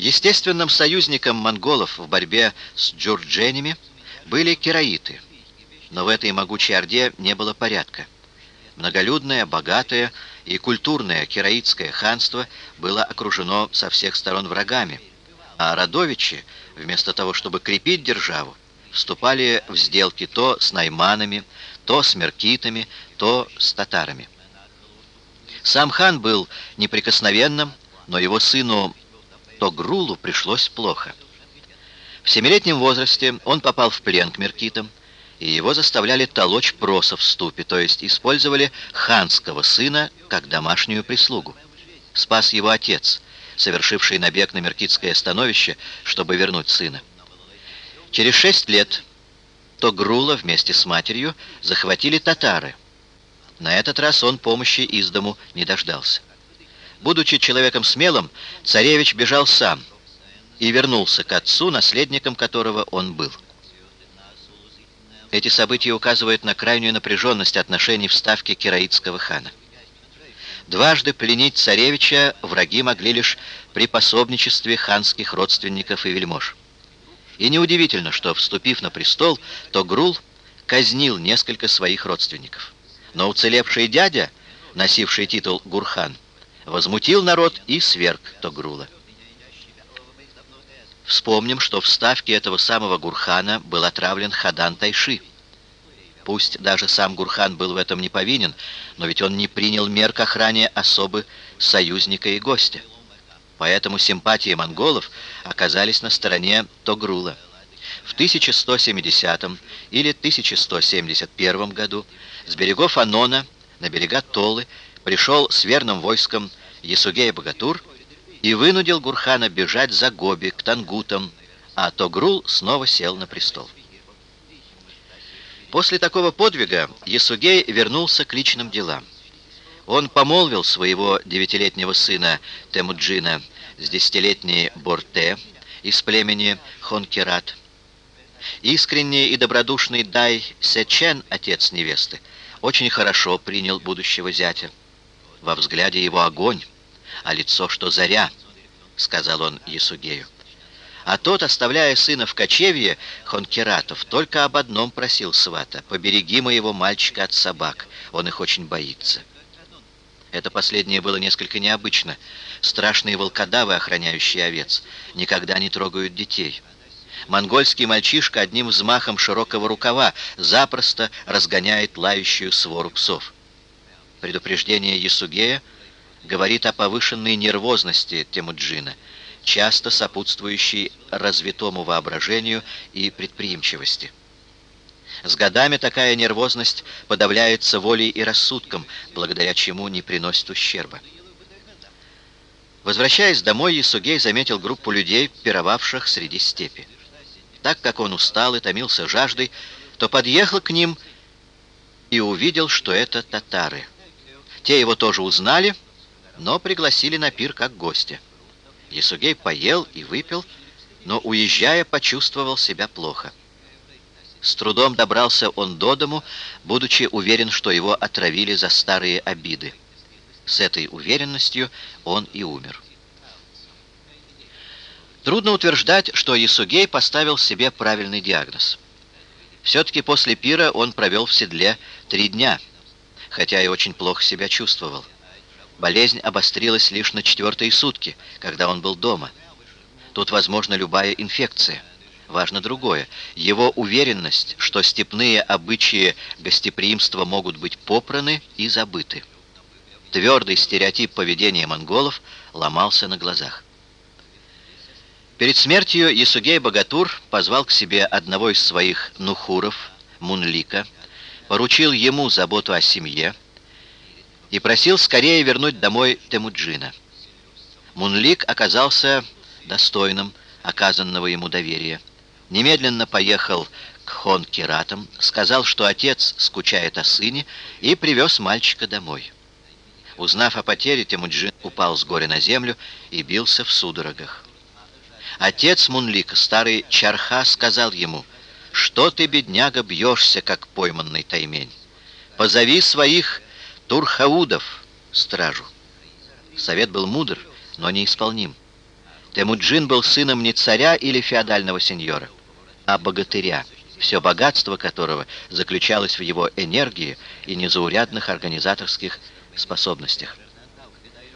Естественным союзником монголов в борьбе с джурдженями были кераиты, но в этой могучей орде не было порядка. Многолюдное, богатое и культурное кераитское ханство было окружено со всех сторон врагами, а родовичи, вместо того, чтобы крепить державу, вступали в сделки то с найманами, то с меркитами, то с татарами. Сам хан был неприкосновенным, но его сыну Тогрулу пришлось плохо. В семилетнем возрасте он попал в плен к меркитам, и его заставляли толочь проса в ступе, то есть использовали ханского сына как домашнюю прислугу. Спас его отец, совершивший набег на меркитское становище, чтобы вернуть сына. Через шесть лет Тогрула вместе с матерью захватили татары. На этот раз он помощи из дому не дождался. Будучи человеком смелым, царевич бежал сам и вернулся к отцу, наследником которого он был. Эти события указывают на крайнюю напряженность отношений в ставке кераитского хана. Дважды пленить царевича враги могли лишь при пособничестве ханских родственников и вельмож. И неудивительно, что, вступив на престол, то Грул казнил несколько своих родственников. Но уцелевший дядя, носивший титул Гурхан, возмутил народ и сверг Тогрула. Вспомним, что в ставке этого самого Гурхана был отравлен Хадан Тайши. Пусть даже сам Гурхан был в этом не повинен, но ведь он не принял мер к охране особы союзника и гостя. Поэтому симпатии монголов оказались на стороне Тогрула. В 1170 или 1171 году с берегов Анона на берега Толы пришел с верным войском Ясугея-Богатур и вынудил Гурхана бежать за Гоби к Тангутам, а Тогрул снова сел на престол. После такого подвига Ясугей вернулся к личным делам. Он помолвил своего девятилетнего сына Темуджина с десятилетней Борте из племени Хонкерат. Искренний и добродушный Дай Сечен, отец невесты, очень хорошо принял будущего зятя. Во взгляде его огонь, а лицо, что заря, сказал он Ясугею. А тот, оставляя сына в кочевье Хонкератов, только об одном просил свата — «Побереги моего мальчика от собак, он их очень боится». Это последнее было несколько необычно. Страшные волкодавы, охраняющие овец, никогда не трогают детей. Монгольский мальчишка одним взмахом широкого рукава запросто разгоняет лающую свору псов. Предупреждение Ясугея говорит о повышенной нервозности Темуджина, часто сопутствующей развитому воображению и предприимчивости. С годами такая нервозность подавляется волей и рассудком, благодаря чему не приносит ущерба. Возвращаясь домой, Ясугей заметил группу людей, пировавших среди степи. Так как он устал и томился жаждой, то подъехал к ним и увидел, что это татары. Те его тоже узнали, но пригласили на пир как гостя. Ясугей поел и выпил, но, уезжая, почувствовал себя плохо. С трудом добрался он до дому, будучи уверен, что его отравили за старые обиды. С этой уверенностью он и умер. Трудно утверждать, что Ясугей поставил себе правильный диагноз. Все-таки после пира он провел в седле три дня, хотя и очень плохо себя чувствовал. Болезнь обострилась лишь на четвертые сутки, когда он был дома. Тут возможна любая инфекция. Важно другое. Его уверенность, что степные обычаи гостеприимства могут быть попраны и забыты. Твердый стереотип поведения монголов ломался на глазах. Перед смертью Ясугей Богатур позвал к себе одного из своих нухуров, Мунлика, поручил ему заботу о семье, и просил скорее вернуть домой Темуджина. Мунлик оказался достойным оказанного ему доверия. Немедленно поехал к Хон Киратам, сказал, что отец скучает о сыне, и привез мальчика домой. Узнав о потере, Темуджин упал с горя на землю и бился в судорогах. Отец Мунлика, старый Чарха, сказал ему, «Что ты, бедняга, бьешься, как пойманный таймень? Позови своих Турхаудов, стражу. Совет был мудр, но неисполним. Темуджин был сыном не царя или феодального сеньора, а богатыря, все богатство которого заключалось в его энергии и незаурядных организаторских способностях.